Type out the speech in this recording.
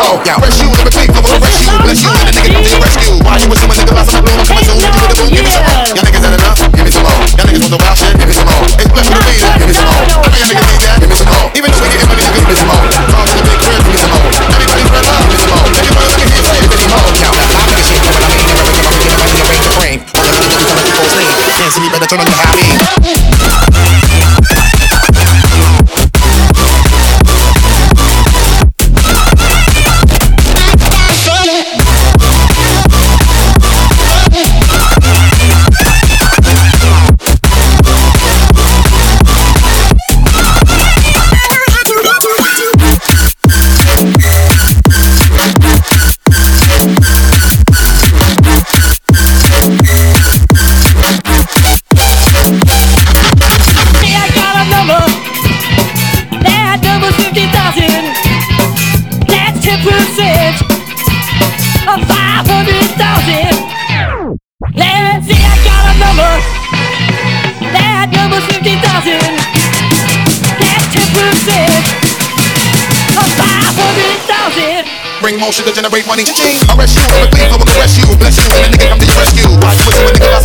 hoe. Press you, let me think, I'm you. Bless you, and the nigga come to your rescue. Why you with my nigga lost my bloom? I'm coming soon. Give me the boot, give me some more. Y'all niggas had enough, give me some more. Y'all niggas want the wild shit, give me some more. It's blessed with the leader, give me some more. I know y'all niggas need that, give me some more. Even though we getting money, give me some more. Talk to the big crib, give me some more. Everybody's red love, give me some more. Everybody look at here, give me some more. Count that, I'm nigga shit, but I ain't never with them. I'm to get a to in the brain. All the niggas do is tell us to go clean. Can't see me, better turn on your high. percent of 500,000. Let's see, I got a number. That number's 50,000. That's 10% of 500,000. Bring to generate money. Ching. Arrest you, I'm a thief, I will arrest you. Bless you, and a nigga come to your rescue. Watch, whistle, and nigga, I'm